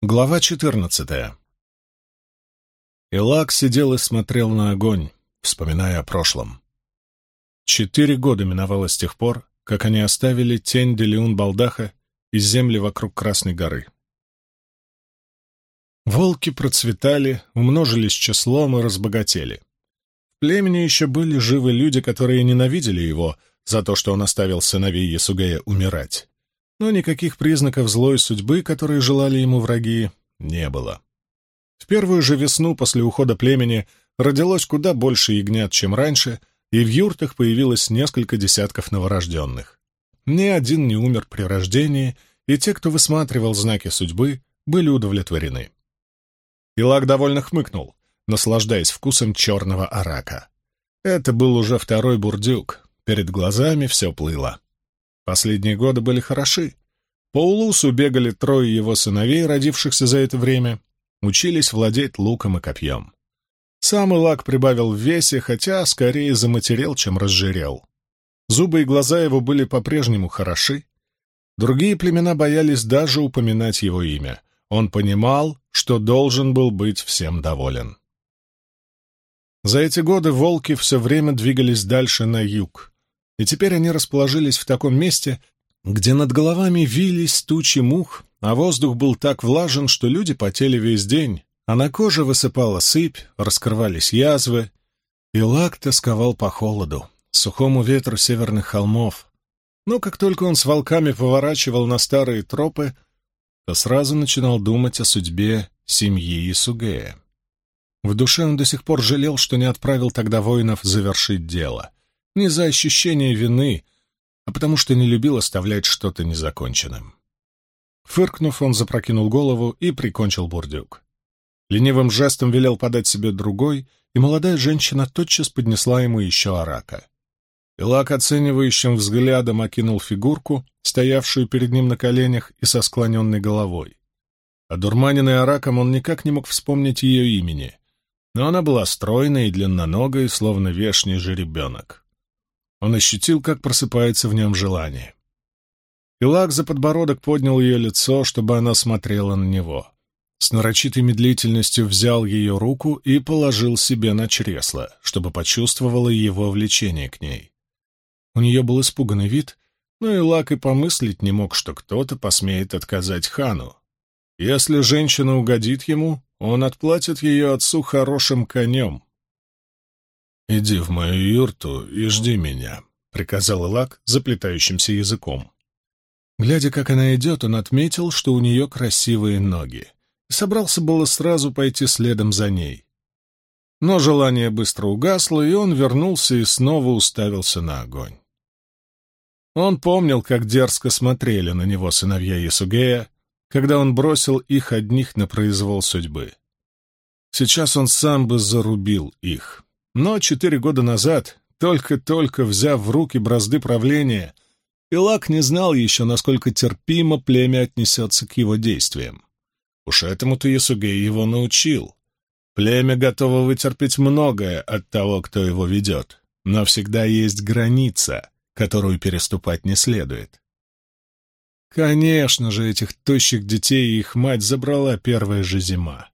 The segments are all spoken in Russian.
Глава четырнадцатая. Илак сидел и смотрел на огонь, вспоминая о прошлом. Четыре года миновало с тех пор, как они оставили тень Делиун-Балдаха и земли вокруг Красной горы. Волки процветали, умножились числом и разбогатели. В племени еще были живы люди, которые ненавидели его за то, что он оставил сыновей Ясугея умирать но никаких признаков злой судьбы, которые желали ему враги, не было. В первую же весну после ухода племени родилось куда больше ягнят, чем раньше, и в юртах появилось несколько десятков новорожденных. Ни один не умер при рождении, и те, кто высматривал знаки судьбы, были удовлетворены. Илак довольно хмыкнул, наслаждаясь вкусом черного арака. Это был уже второй бурдюк, перед глазами все плыло. Последние годы были хороши. По Улусу бегали трое его сыновей, родившихся за это время, учились владеть луком и копьем. Сам Илак прибавил в весе, хотя скорее заматерел, чем разжирел. Зубы и глаза его были по-прежнему хороши. Другие племена боялись даже упоминать его имя. Он понимал, что должен был быть всем доволен. За эти годы волки все время двигались дальше на юг, и теперь они расположились в таком месте, где над головами вились тучи мух, а воздух был так влажен, что люди потели весь день, а на коже высыпала сыпь, раскрывались язвы, и лак тосковал по холоду, сухому ветру северных холмов. Но как только он с волками поворачивал на старые тропы, то сразу начинал думать о судьбе семьи Исугея. В душе он до сих пор жалел, что не отправил тогда воинов завершить дело — не за ощущение вины, а потому что не любил оставлять что-то незаконченным. Фыркнув, он запрокинул голову и прикончил бурдюк. Ленивым жестом велел подать себе другой, и молодая женщина тотчас поднесла ему еще арака. Илак оценивающим взглядом окинул фигурку, стоявшую перед ним на коленях и со склоненной головой. Одурманенный араком он никак не мог вспомнить ее имени, но она была стройной и длинноногой, словно вешний жеребенок. Он ощутил, как просыпается в нем желание. Илак за подбородок поднял ее лицо, чтобы она смотрела на него. С нарочитой медлительностью взял ее руку и положил себе на чресло, чтобы почувствовала его влечение к ней. У нее был испуганный вид, но Илак и помыслить не мог, что кто-то посмеет отказать хану. Если женщина угодит ему, он отплатит ее отцу хорошим конем. «Иди в мою юрту и жди меня», — приказал Илак заплетающимся языком. Глядя, как она идет, он отметил, что у нее красивые ноги, и собрался было сразу пойти следом за ней. Но желание быстро угасло, и он вернулся и снова уставился на огонь. Он помнил, как дерзко смотрели на него сыновья Ясугея, когда он бросил их одних на произвол судьбы. Сейчас он сам бы зарубил их. Но четыре года назад, только-только взяв в руки бразды правления, Илак не знал еще, насколько терпимо племя отнесется к его действиям. Уж этому-то Ясугей его научил. Племя готово вытерпеть многое от того, кто его ведет, но всегда есть граница, которую переступать не следует. Конечно же, этих тощих детей их мать забрала первая же зима.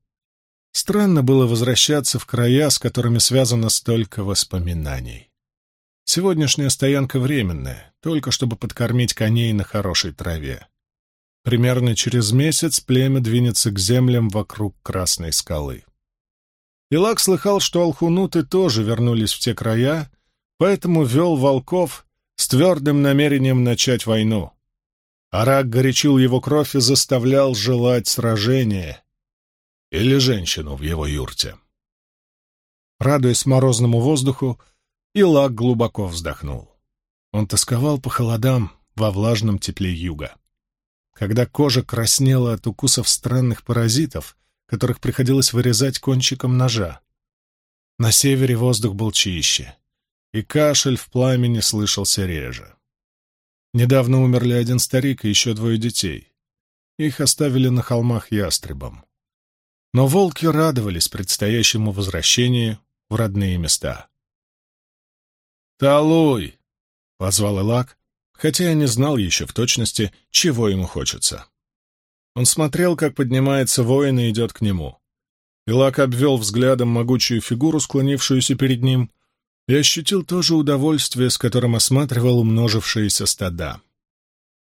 Странно было возвращаться в края, с которыми связано столько воспоминаний. Сегодняшняя стоянка временная, только чтобы подкормить коней на хорошей траве. Примерно через месяц племя двинется к землям вокруг Красной скалы. Илак слыхал, что алхунуты тоже вернулись в те края, поэтому вел волков с твердым намерением начать войну. Арак горячил его кровь и заставлял желать сражения, или женщину в его юрте. Радуясь морозному воздуху, Илак глубоко вздохнул. Он тосковал по холодам во влажном тепле юга. Когда кожа краснела от укусов странных паразитов, которых приходилось вырезать кончиком ножа. На севере воздух был чище, и кашель в пламени слышался реже. Недавно умерли один старик и еще двое детей. Их оставили на холмах ястребом. Но волки радовались предстоящему возвращению в родные места. «Талуй!» — позвал Элак, хотя я не знал еще в точности, чего ему хочется. Он смотрел, как поднимается воин и идет к нему. Илак обвел взглядом могучую фигуру, склонившуюся перед ним, и ощутил то же удовольствие, с которым осматривал умножившиеся стада.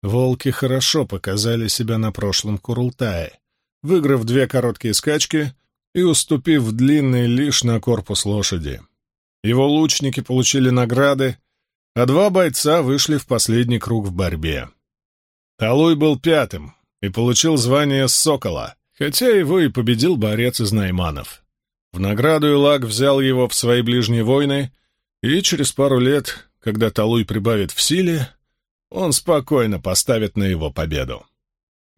Волки хорошо показали себя на прошлом Курултае, выиграв две короткие скачки и уступив длинный лишь на корпус лошади. Его лучники получили награды, а два бойца вышли в последний круг в борьбе. Талуй был пятым и получил звание «Сокола», хотя его и победил борец из Найманов. В награду Илак взял его в свои ближние войны, и через пару лет, когда Талуй прибавит в силе, он спокойно поставит на его победу.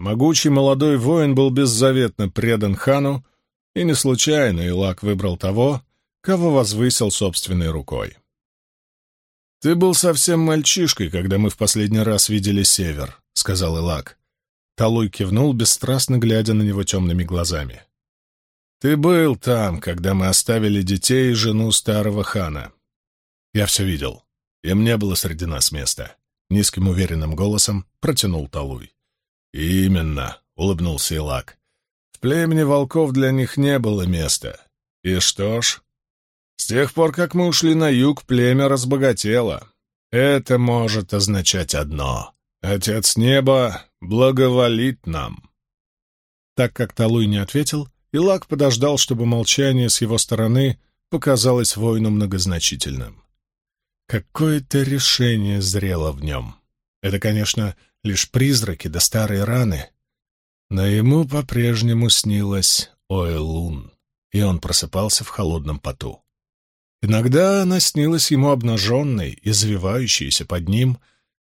Могучий молодой воин был беззаветно предан хану, и не случайно Илак выбрал того, кого возвысил собственной рукой. «Ты был совсем мальчишкой, когда мы в последний раз видели север», — сказал Илак. Талуй кивнул, бесстрастно глядя на него темными глазами. «Ты был там, когда мы оставили детей и жену старого хана. Я все видел. Им не было среди нас места». Низким уверенным голосом протянул Талуй. «Именно», — улыбнулся Илак. «В племени волков для них не было места. И что ж, с тех пор, как мы ушли на юг, племя разбогатело. Это может означать одно. Отец Неба благоволит нам. Так как Талуй не ответил, Илак подождал, чтобы молчание с его стороны показалось воину многозначительным. Какое-то решение зрело в нем. Это, конечно, лишь призраки да старые раны. Но ему по-прежнему снилась Оэлун, и он просыпался в холодном поту. Иногда она снилась ему обнаженной, извивающейся под ним,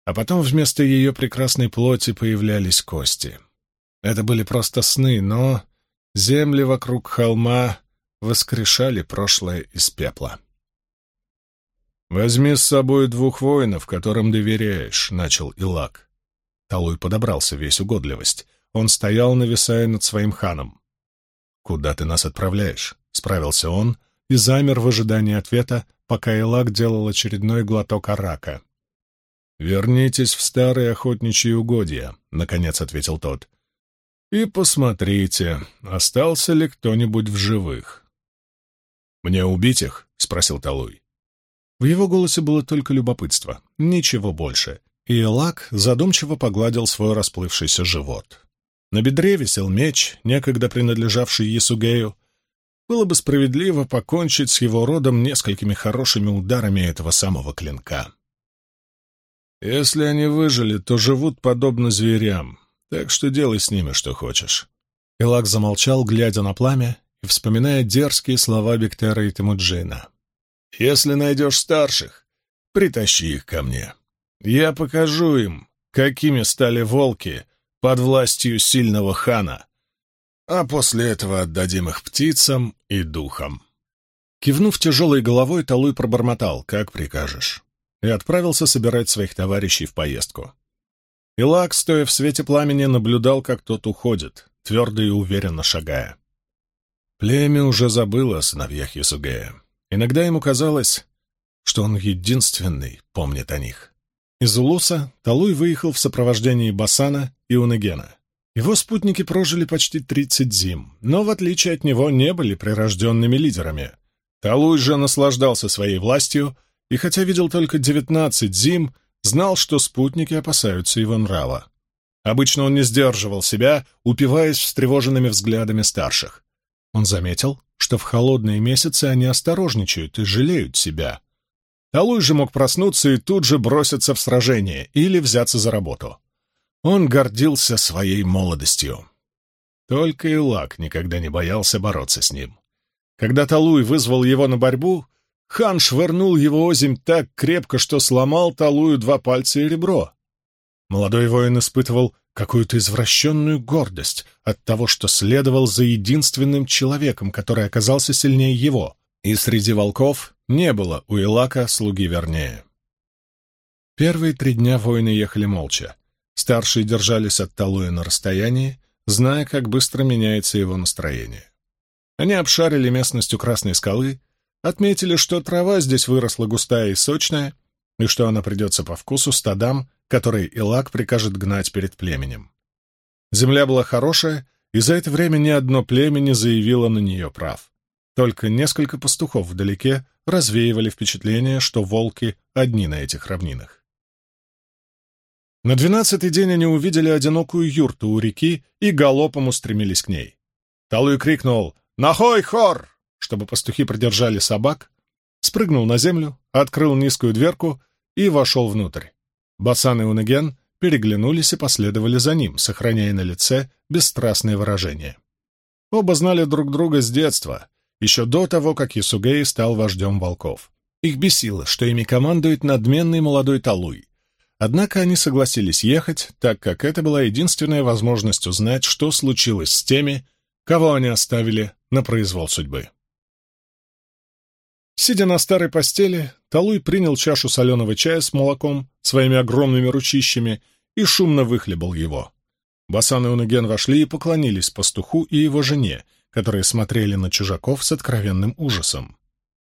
а потом вместо ее прекрасной плоти появлялись кости. Это были просто сны, но земли вокруг холма воскрешали прошлое из пепла. «Возьми с собой двух воинов, которым доверяешь», — начал Илак. Талуй подобрался весь угодливость. Он стоял, нависая над своим ханом. «Куда ты нас отправляешь?» — справился он — и замер в ожидании ответа, пока Элак делал очередной глоток арака. «Вернитесь в старые охотничьи угодья», — наконец ответил тот. «И посмотрите, остался ли кто-нибудь в живых». «Мне убить их?» — спросил Талуй. В его голосе было только любопытство, ничего больше, и Элак задумчиво погладил свой расплывшийся живот. На бедре висел меч, некогда принадлежавший Ясугею, было бы справедливо покончить с его родом несколькими хорошими ударами этого самого клинка. Если они выжили, то живут подобно зверям, так что делай с ними, что хочешь. Элак замолчал, глядя на пламя и вспоминая дерзкие слова Бектера и Тимуджина. «Если найдешь старших, притащи их ко мне. Я покажу им, какими стали волки под властью сильного хана, а после этого отдадим их птицам и духам». Кивнув тяжелой головой, Талуй пробормотал, как прикажешь, и отправился собирать своих товарищей в поездку. Илак, стоя в свете пламени, наблюдал, как тот уходит, твердо и уверенно шагая. Племя уже забыло о сыновьях Ясугея. Иногда ему казалось, что он единственный помнит о них. Из Улуса Талуй выехал в сопровождении Басана и Унегена. Его спутники прожили почти 30 зим, но, в отличие от него, не были прирожденными лидерами. Талуй же наслаждался своей властью, и хотя видел только 19 зим, знал, что спутники опасаются его нрава. Обычно он не сдерживал себя, упиваясь встревоженными взглядами старших. Он заметил, что в холодные месяцы они осторожничают и жалеют себя. Талуй же мог проснуться и тут же броситься в сражение или взяться за работу. Он гордился своей молодостью. Только Илак никогда не боялся бороться с ним. Когда Талуй вызвал его на борьбу, хан швырнул его озимь так крепко, что сломал Талую два пальца и ребро. Молодой воин испытывал какую-то извращенную гордость от того, что следовал за единственным человеком, который оказался сильнее его, и среди волков не было у Илака слуги вернее. Первые три дня воины ехали молча. Старшие держались от Талуя на расстоянии, зная, как быстро меняется его настроение. Они обшарили местность у Красной скалы, отметили, что трава здесь выросла густая и сочная, и что она придется по вкусу стадам, которые Илак прикажет гнать перед племенем. Земля была хорошая, и за это время ни одно племя не заявило на нее прав. Только несколько пастухов вдалеке развеивали впечатление, что волки одни на этих равнинах. На двенадцатый день они увидели одинокую юрту у реки и галопом устремились к ней. Талуй крикнул «Нахой, хор!», чтобы пастухи продержали собак, спрыгнул на землю, открыл низкую дверку и вошел внутрь. Басан и Унаген переглянулись и последовали за ним, сохраняя на лице бесстрастное выражение. Оба знали друг друга с детства, еще до того, как Ясугей стал вождем волков. Их бесило, что ими командует надменный молодой Талуй. Однако они согласились ехать, так как это была единственная возможность узнать, что случилось с теми, кого они оставили на произвол судьбы. Сидя на старой постели, Талуй принял чашу соленого чая с молоком своими огромными ручищами и шумно выхлебал его. Басан и Унуген вошли и поклонились пастуху и его жене, которые смотрели на чужаков с откровенным ужасом.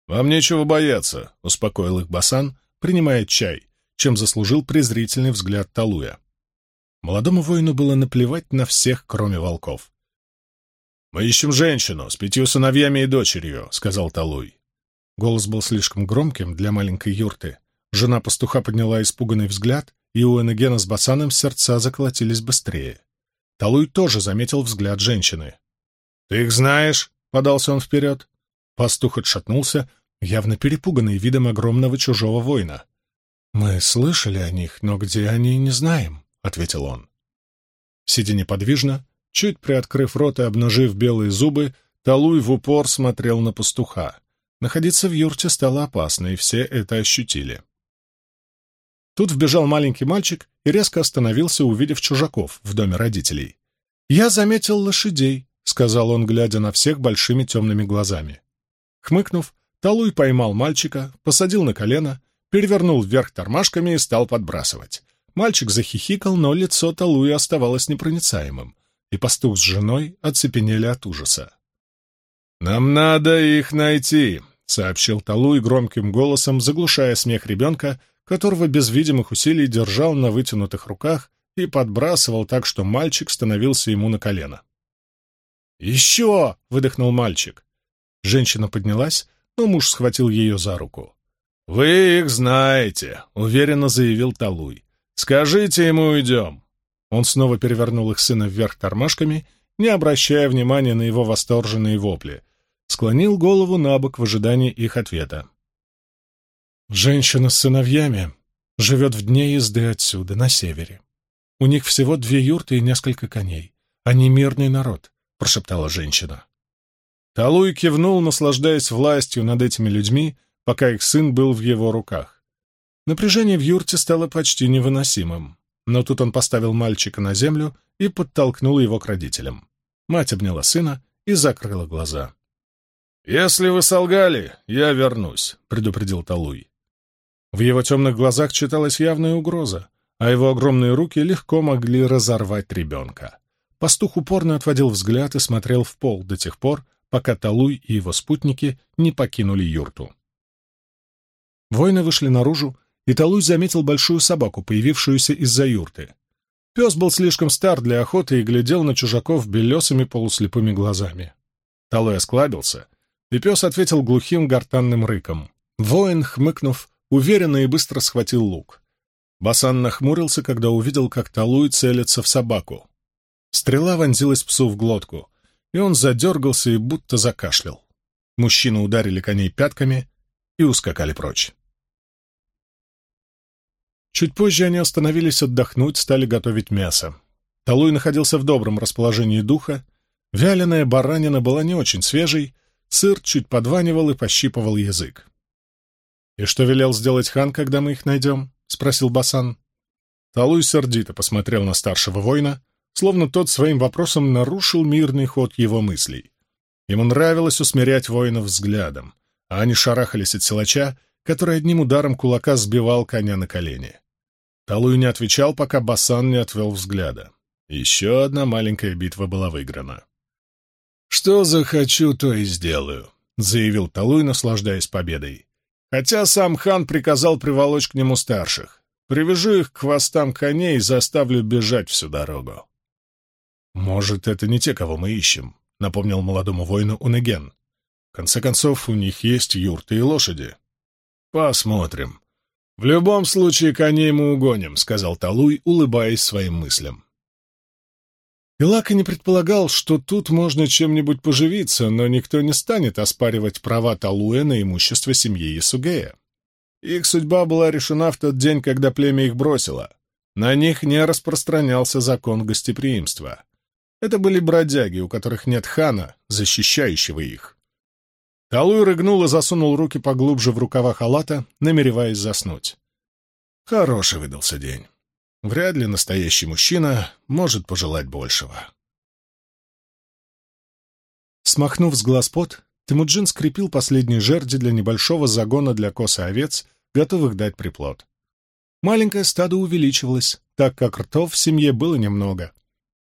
«Вам нечего бояться», — успокоил их Басан, принимая чай, чем заслужил презрительный взгляд Талуя. Молодому воину было наплевать на всех, кроме волков. «Мы ищем женщину с пятью сыновьями и дочерью», — сказал Талуй. Голос был слишком громким для маленькой юрты. Жена пастуха подняла испуганный взгляд, и у Энегена с Басаном сердца заколотились быстрее. Талуй тоже заметил взгляд женщины. «Ты их знаешь?» — подался он вперед. Пастух отшатнулся, явно перепуганный видом огромного чужого воина. «Мы слышали о них, но где они, не знаем», — ответил он. Сидя неподвижно, чуть приоткрыв рот и обнажив белые зубы, Талуй в упор смотрел на пастуха. Находиться в юрте стало опасно, и все это ощутили. Тут вбежал маленький мальчик и резко остановился, увидев чужаков в доме родителей. «Я заметил лошадей», — сказал он, глядя на всех большими темными глазами. Хмыкнув, Талуй поймал мальчика, посадил на колено, перевернул вверх тормашками и стал подбрасывать. Мальчик захихикал, но лицо Талуя оставалось непроницаемым, и пастух с женой оцепенели от ужаса. «Нам надо их найти», — сообщил Талуй громким голосом, заглушая смех ребенка, которого без видимых усилий держал на вытянутых руках и подбрасывал так, что мальчик становился ему на колено. «Еще!» — выдохнул мальчик. Женщина поднялась, но муж схватил ее за руку. «Вы их знаете», — уверенно заявил Талуй. «Скажите ему, уйдем». Он снова перевернул их сына вверх тормашками, не обращая внимания на его восторженные вопли, склонил голову на бок в ожидании их ответа. «Женщина с сыновьями живет в дне езды отсюда, на севере. У них всего две юрты и несколько коней. Они мирный народ», — прошептала женщина. Талуй кивнул, наслаждаясь властью над этими людьми, пока их сын был в его руках. Напряжение в юрте стало почти невыносимым, но тут он поставил мальчика на землю и подтолкнул его к родителям. Мать обняла сына и закрыла глаза. «Если вы солгали, я вернусь», — предупредил Талуй. В его темных глазах читалась явная угроза, а его огромные руки легко могли разорвать ребенка. Пастух упорно отводил взгляд и смотрел в пол до тех пор, пока Талуй и его спутники не покинули юрту. Воины вышли наружу, и Талуй заметил большую собаку, появившуюся из-за юрты. Пес был слишком стар для охоты и глядел на чужаков белесыми полуслепыми глазами. Талуй осклабился и пес ответил глухим гортанным рыком. Воин, хмыкнув, уверенно и быстро схватил лук. Басан нахмурился, когда увидел, как Талуй целится в собаку. Стрела вонзилась псу в глотку, и он задергался и будто закашлял. Мужчины ударили коней пятками и ускакали прочь. Чуть позже они остановились отдохнуть, стали готовить мясо. Талуй находился в добром расположении духа. Вяленая баранина была не очень свежей, Сыр чуть подванивал и пощипывал язык. «И что велел сделать хан, когда мы их найдем?» — спросил Басан. Талуй сердито посмотрел на старшего воина, словно тот своим вопросом нарушил мирный ход его мыслей. Ему нравилось усмирять воинов взглядом, а они шарахались от силача, который одним ударом кулака сбивал коня на колени. Талуй не отвечал, пока Басан не отвел взгляда. Еще одна маленькая битва была выиграна. «Что захочу, то и сделаю», — заявил Талуй, наслаждаясь победой. Хотя сам хан приказал приволочь к нему старших. Привяжу их к хвостам коней и заставлю бежать всю дорогу. «Может, это не те, кого мы ищем», — напомнил молодому воину Унеген. «В конце концов, у них есть юрты и лошади». «Посмотрим. В любом случае, коней мы угоним», — сказал Талуй, улыбаясь своим мыслям. Илака не предполагал, что тут можно чем-нибудь поживиться, но никто не станет оспаривать права Талуя на имущество семьи Ясугея. Их судьба была решена в тот день, когда племя их бросило. На них не распространялся закон гостеприимства. Это были бродяги, у которых нет хана, защищающего их. Талуй рыгнул и засунул руки поглубже в рукава халата, намереваясь заснуть. Хороший выдался день. Вряд ли настоящий мужчина может пожелать большего. Смахнув с глаз пот, Тимуджин скрепил последние жерди для небольшого загона для коз и овец, готовых дать приплод. Маленькое стадо увеличивалось, так как ртов в семье было немного.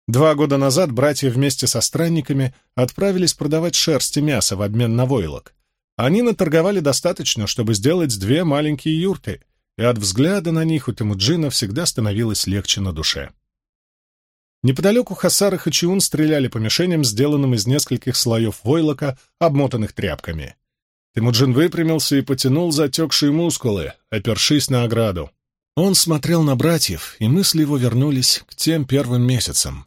Два года назад братья вместе со странниками отправились продавать шерсть и мясо в обмен на войлок. Они наторговали достаточно, чтобы сделать две маленькие юрты, и от взгляда на них у Темуджина всегда становилось легче на душе. Неподалеку Хасар и Хачиун стреляли по мишеням, сделанным из нескольких слоев войлока, обмотанных тряпками. Темуджин выпрямился и потянул затекшие мускулы, опершись на ограду. Он смотрел на братьев, и мысли его вернулись к тем первым месяцам,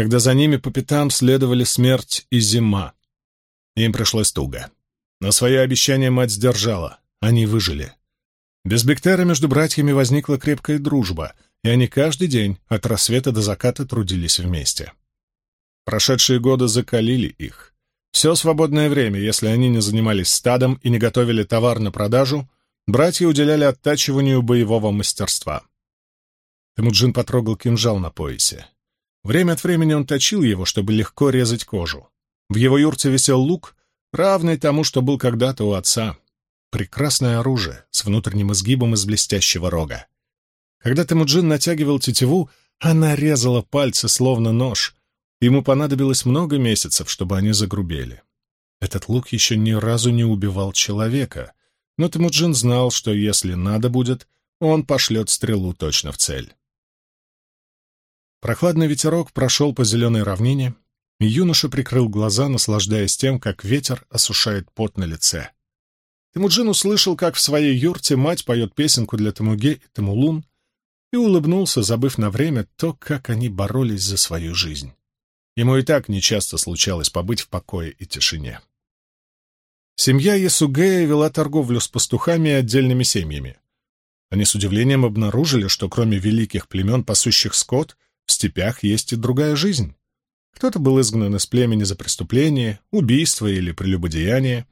когда за ними по пятам следовали смерть и зима. Им пришлось туго. Но свое обещание мать сдержала. Они выжили. Без Бектера между братьями возникла крепкая дружба, и они каждый день от рассвета до заката трудились вместе. Прошедшие годы закалили их. Все свободное время, если они не занимались стадом и не готовили товар на продажу, братья уделяли оттачиванию боевого мастерства. Темуджин потрогал кинжал на поясе. Время от времени он точил его, чтобы легко резать кожу. В его юрте висел лук, равный тому, что был когда-то у отца. Прекрасное оружие с внутренним изгибом из блестящего рога. Когда Темуджин натягивал тетиву, она резала пальцы, словно нож. Ему понадобилось много месяцев, чтобы они загрубели. Этот лук еще ни разу не убивал человека, но Темуджин знал, что если надо будет, он пошлет стрелу точно в цель. Прохладный ветерок прошел по зеленой равнине, и юноша прикрыл глаза, наслаждаясь тем, как ветер осушает пот на лице. Темуджин услышал, как в своей юрте мать поет песенку для Тамуге и Тамулун, и улыбнулся, забыв на время то, как они боролись за свою жизнь. Ему и так нечасто случалось побыть в покое и тишине. Семья Ясугея вела торговлю с пастухами и отдельными семьями. Они с удивлением обнаружили, что кроме великих племен, пасущих скот, в степях есть и другая жизнь. Кто-то был изгнан из племени за преступление, убийство или прелюбодеяние.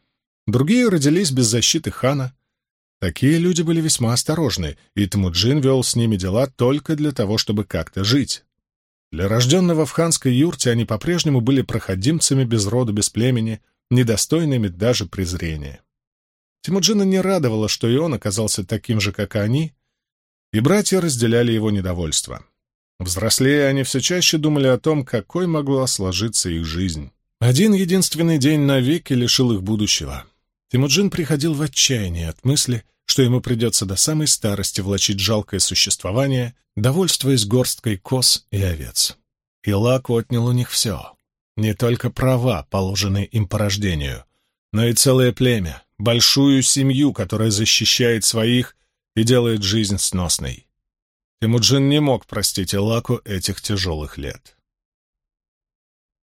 Другие родились без защиты хана. Такие люди были весьма осторожны, и Тмуджин вел с ними дела только для того, чтобы как-то жить. Для рожденного в ханской юрте они по-прежнему были проходимцами без рода, без племени, недостойными даже презрения. Тимуджина не радовало, что и он оказался таким же, как и они, и братья разделяли его недовольство. Взрослея, они все чаще думали о том, какой могла сложиться их жизнь. Один единственный день навеки лишил их будущего. Тимуджин приходил в отчаяние от мысли, что ему придется до самой старости влачить жалкое существование, довольствуясь горсткой коз и овец. Илак отнял у них все. Не только права, положенные им по рождению, но и целое племя, большую семью, которая защищает своих и делает жизнь сносной. Темуджин не мог простить Элаку этих тяжелых лет.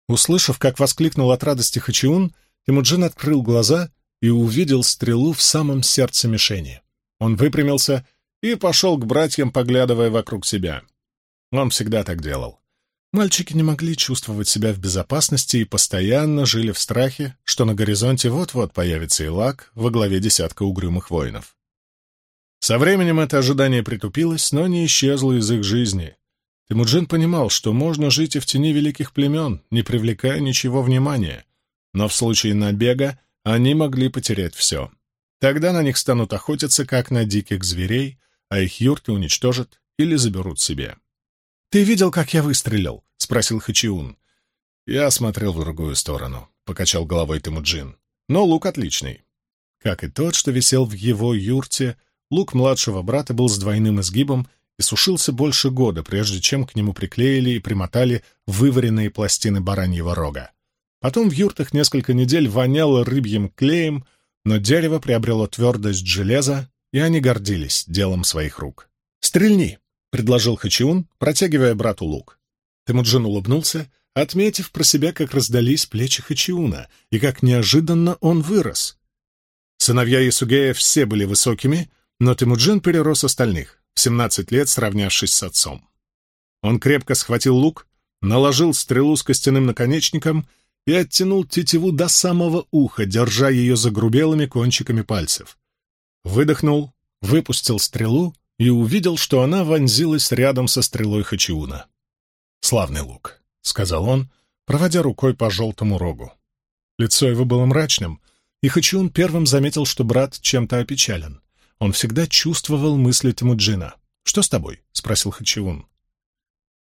Услышав, как воскликнул от радости Хачиун, Темуджин открыл глаза и увидел стрелу в самом сердце мишени. Он выпрямился и пошел к братьям, поглядывая вокруг себя. Он всегда так делал. Мальчики не могли чувствовать себя в безопасности и постоянно жили в страхе, что на горизонте вот-вот появится Илак во главе десятка угрюмых воинов. Со временем это ожидание притупилось, но не исчезло из их жизни. Тимуджин понимал, что можно жить и в тени великих племен, не привлекая ничего внимания, но в случае набега они могли потерять все. Тогда на них станут охотиться, как на диких зверей, а их юрты уничтожат или заберут себе. «Ты видел, как я выстрелил?» — спросил Хачиун. «Я смотрел в другую сторону», — покачал головой Тимуджин. «Но лук отличный. Как и тот, что висел в его юрте — Лук младшего брата был с двойным изгибом и сушился больше года, прежде чем к нему приклеили и примотали вываренные пластины бараньего рога. Потом в юртах несколько недель воняло рыбьим клеем, но дерево приобрело твердость железа, и они гордились делом своих рук. «Стрельни!» — предложил Хачиун, протягивая брату лук. Темуджин улыбнулся, отметив про себя, как раздались плечи Хачиуна, и как неожиданно он вырос. Сыновья Ясугея все были высокими, но Темуджин перерос остальных в 17 лет сравнявшись с отцом. Он крепко схватил лук, наложил стрелу с костяным наконечником и оттянул тетиву до самого уха, держа ее загрубелыми кончиками пальцев. Выдохнул, выпустил стрелу и увидел, что она вонзилась рядом со стрелой Хачиуна. «Славный лук», — сказал он, проводя рукой по желтому рогу. Лицо его было мрачным, и Хачиун первым заметил, что брат чем-то опечален. Он всегда чувствовал мысли Тимуджина. «Что с тобой?» — спросил Хачиун.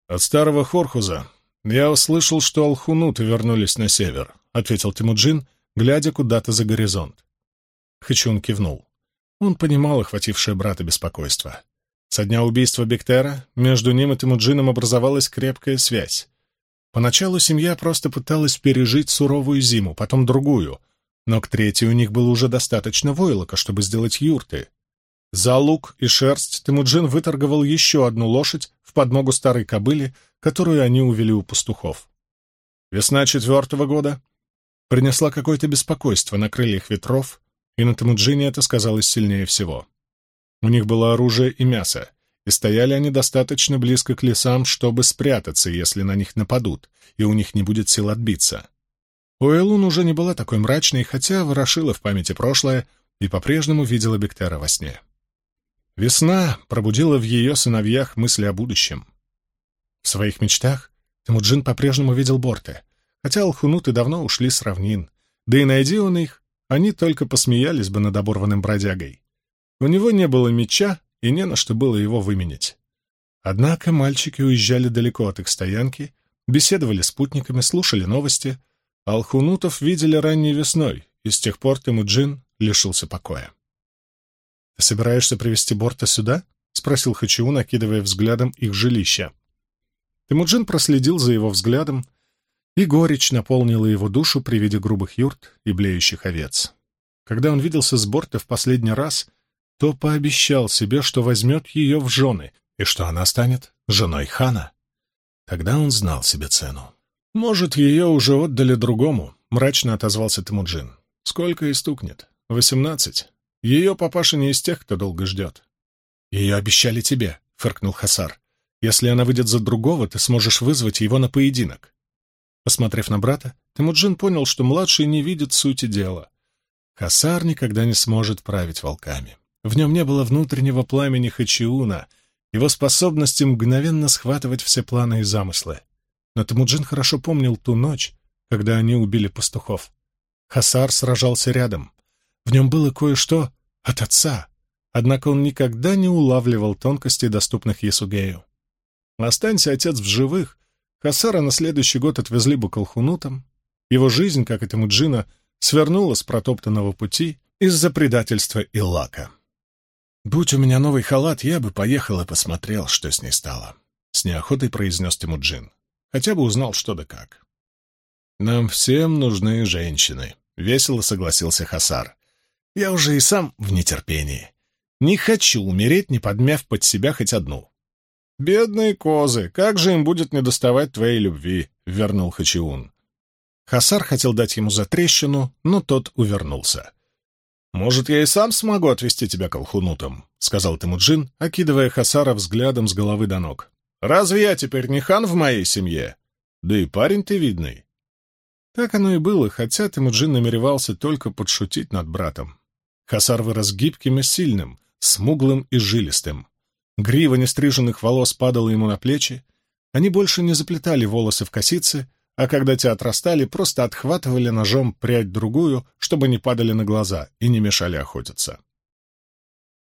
«От старого Хорхуза я услышал, что алхунуты вернулись на север», — ответил Тимуджин, глядя куда-то за горизонт. Хачиун кивнул. Он понимал охватившее брата беспокойство. Со дня убийства Бектера между ним и Тимуджином образовалась крепкая связь. Поначалу семья просто пыталась пережить суровую зиму, потом другую, но к третьей у них было уже достаточно войлока, чтобы сделать юрты. За лук и шерсть Темуджин выторговал еще одну лошадь в подмогу старой кобыле, которую они увели у пастухов. Весна четвертого года принесла какое-то беспокойство на крыльях ветров, и на Темуджине это сказалось сильнее всего. У них было оружие и мясо, и стояли они достаточно близко к лесам, чтобы спрятаться, если на них нападут, и у них не будет сил отбиться. Уэлун уже не была такой мрачной, хотя ворошила в памяти прошлое и по-прежнему видела Бектера во сне. Весна пробудила в ее сыновьях мысли о будущем. В своих мечтах Темуджин по-прежнему видел Борте, хотя алхунуты давно ушли с равнин, да и найди он их, они только посмеялись бы над оборванным бродягой. У него не было меча, и не на что было его выменять. Однако мальчики уезжали далеко от их стоянки, беседовали с путниками, слушали новости, а алхунутов видели ранней весной, и с тех пор Темуджин лишился покоя. «Ты собираешься привести Борта сюда?» — спросил Хачиу, накидывая взглядом их жилища. Темуджин проследил за его взглядом, и горечь наполнила его душу при виде грубых юрт и блеющих овец. Когда он виделся с Борта в последний раз, то пообещал себе, что возьмет ее в жены и что она станет женой хана. Тогда он знал себе цену. «Может, ее уже отдали другому», — мрачно отозвался Темуджин. «Сколько и стукнет? Восемнадцать?» Ее папаша не из тех, кто долго ждет. Ее обещали тебе, — фыркнул Хасар. Если она выйдет за другого, ты сможешь вызвать его на поединок. Посмотрев на брата, Темуджин понял, что младший не видит сути дела. Хасар никогда не сможет править волками. В нем не было внутреннего пламени Хачиуна, его способности мгновенно схватывать все планы и замыслы. Но Темуджин хорошо помнил ту ночь, когда они убили пастухов. Хасар сражался рядом, в нем было кое-что от отца, однако он никогда не улавливал тонкостей, доступных Ясугею. Останься отец в живых, Хасара на следующий год отвезли бы к Алхунутам. Его жизнь, как и Темуджина, свернула с протоптанного пути из-за предательства Иллака. «Будь у меня новый халат, я бы поехал и посмотрел, что с ней стало», — с неохотой произнес Темуджин. «Хотя бы узнал, что да как». «Нам всем нужны женщины», — весело согласился Хасар. Я уже и сам в нетерпении. Не хочу умереть, не подмяв под себя хоть одну. «Бедные козы, как же им будет недоставать твоей любви?» — вернул Хачиун. Хасар хотел дать ему затрещину, но тот увернулся. «Может, я и сам смогу отвезти тебя к алхунутам?» — сказал Темуджин, окидывая Хасара взглядом с головы до ног. «Разве я теперь не хан в моей семье? Да и парень ты видный». Так оно и было, хотя Темуджин намеревался только подшутить над братом. Хасар вырос гибким и сильным, смуглым и жилистым. Грива нестриженных волос падала ему на плечи. Они больше не заплетали волосы в косицы, а когда те отрастали, просто отхватывали ножом прядь другую, чтобы не падали на глаза и не мешали охотиться.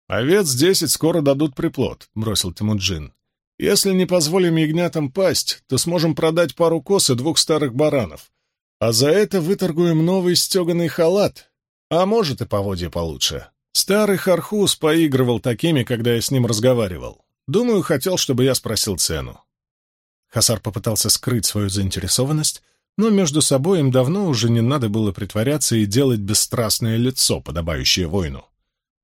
«Овец десять скоро дадут приплод», — бросил Тимуджин. «Если не позволим ягнятам пасть, то сможем продать пару коз и двух старых баранов, а за это выторгуем новый стеганый халат, а может, и поводья получше. Старый Хархус поигрывал такими, когда я с ним разговаривал. Думаю, хотел, чтобы я спросил цену. Хасар попытался скрыть свою заинтересованность, но между собой им давно уже не надо было притворяться и делать бесстрастное лицо, подобающее воину.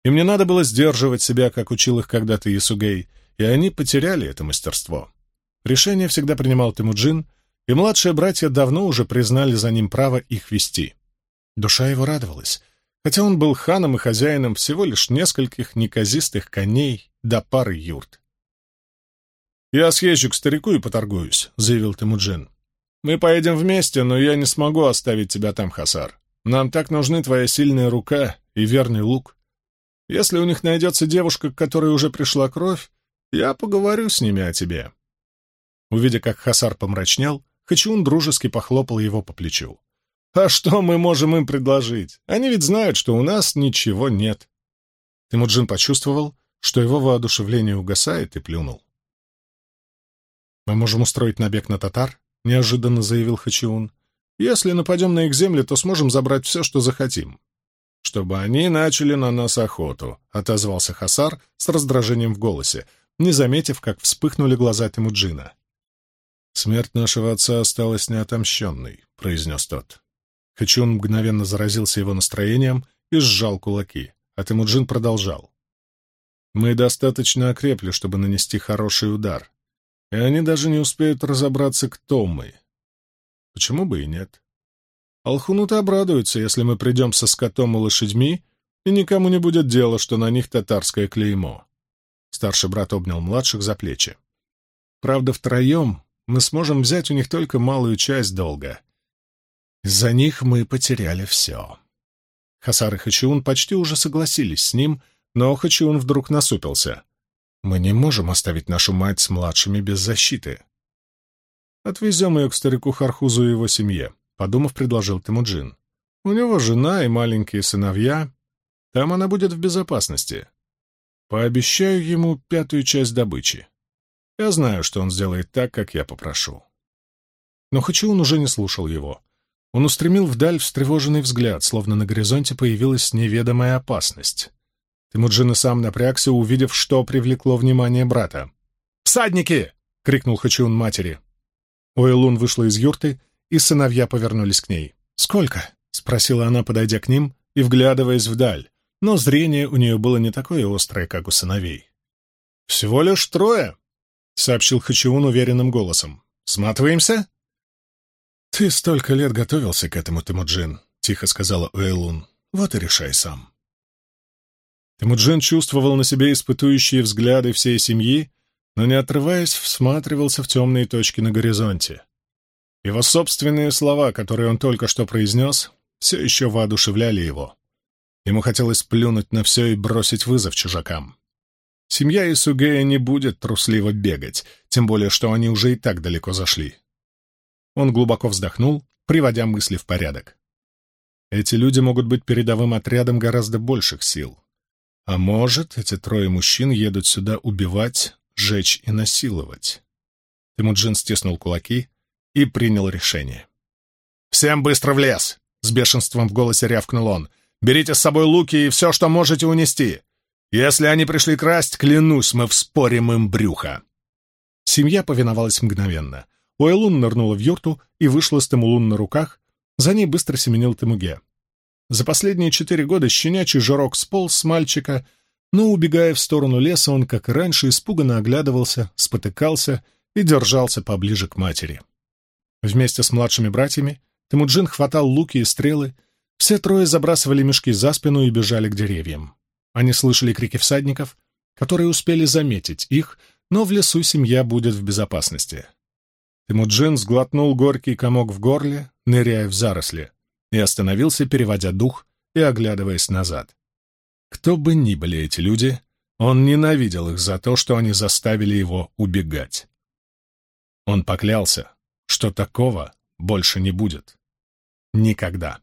Им не надо было сдерживать себя, как учил их когда-то Ясугей, и они потеряли это мастерство. Решение всегда принимал Тимуджин, и младшие братья давно уже признали за ним право их вести. Душа его радовалась, хотя он был ханом и хозяином всего лишь нескольких неказистых коней до пары юрт. «Я съезжу к старику и поторгуюсь», — заявил Темуджин. «Мы поедем вместе, но я не смогу оставить тебя там, Хасар. Нам так нужны твоя сильная рука и верный лук. Если у них найдется девушка, к которой уже пришла кровь, я поговорю с ними о тебе». Увидя, как Хасар помрачнел, Хачун дружески похлопал его по плечу. «А что мы можем им предложить? Они ведь знают, что у нас ничего нет». Темуджин почувствовал, что его воодушевление угасает, и плюнул. «Мы можем устроить набег на татар», — неожиданно заявил Хачиун. «Если нападем на их земли, то сможем забрать все, что захотим». «Чтобы они начали на нас охоту», — отозвался Хасар с раздражением в голосе, не заметив, как вспыхнули глаза Темуджина. «Смерть нашего отца осталась неотомщенной», — произнес тот. Хачун мгновенно заразился его настроением и сжал кулаки, а Темуджин продолжал. «Мы достаточно окрепли, чтобы нанести хороший удар, и они даже не успеют разобраться, кто мы. Почему бы и нет? Алхунуты обрадуются, если мы придем со скотом и лошадьми, и никому не будет дела, что на них татарское клеймо. Старший брат обнял младших за плечи. Правда, втроем мы сможем взять у них только малую часть долга. Из-за них мы потеряли все. Хасар и Хачиун почти уже согласились с ним, но Хачиун вдруг насупился. Мы не можем оставить нашу мать с младшими без защиты. Отвезем ее к старику Хархузу и его семье, — подумав, предложил Тимуджин. У него жена и маленькие сыновья. Там она будет в безопасности. Пообещаю ему пятую часть добычи. Я знаю, что он сделает так, как я попрошу. Но Хачиун уже не слушал его. Он устремил вдаль встревоженный взгляд, словно на горизонте появилась неведомая опасность. Темуджин и сам напрягся, увидев, что привлекло внимание брата. «Всадники!» — крикнул Хачиун матери. Уэлун вышла из юрты, и сыновья повернулись к ней. «Сколько?» — спросила она, подойдя к ним и вглядываясь вдаль, но зрение у нее было не такое острое, как у сыновей. «Всего лишь трое», — сообщил Хачиун уверенным голосом. «Сматываемся?» «Ты столько лет готовился к этому, Темуджин», — тихо сказала Уэлун. «Вот и решай сам». Темуджин чувствовал на себе испытующие взгляды всей семьи, но, не отрываясь, всматривался в темные точки на горизонте. Его собственные слова, которые он только что произнес, все еще воодушевляли его. Ему хотелось плюнуть на все и бросить вызов чужакам. Семья Исугея не будет трусливо бегать, тем более, что они уже и так далеко зашли. Он глубоко вздохнул, приводя мысли в порядок. Эти люди могут быть передовым отрядом гораздо больших сил. А может, эти трое мужчин едут сюда убивать, жечь и насиловать. Тимуджин стиснул кулаки и принял решение. «Всем быстро в лес!» — с бешенством в голосе рявкнул он. «Берите с собой луки и все, что можете унести. Если они пришли красть, клянусь, мы вспорим им брюхо!» Семья повиновалась мгновенно. Уэлун нырнула в юрту и вышла с Тимулун на руках. За ней быстро семенил Тимуге. За последние четыре года щенячий жирок сполз с мальчика, но, убегая в сторону леса, он, как и раньше, испуганно оглядывался, спотыкался и держался поближе к матери. Вместе с младшими братьями Темуджин хватал луки и стрелы, все трое забрасывали мешки за спину и бежали к деревьям. Они слышали крики всадников, которые успели заметить их, но в лесу семья будет в безопасности. Темуджин сглотнул горький комок в горле, ныряя в заросли и остановился, переводя дух и оглядываясь назад. Кто бы ни были эти люди, он ненавидел их за то, что они заставили его убегать. Он поклялся, что такого больше не будет. Никогда.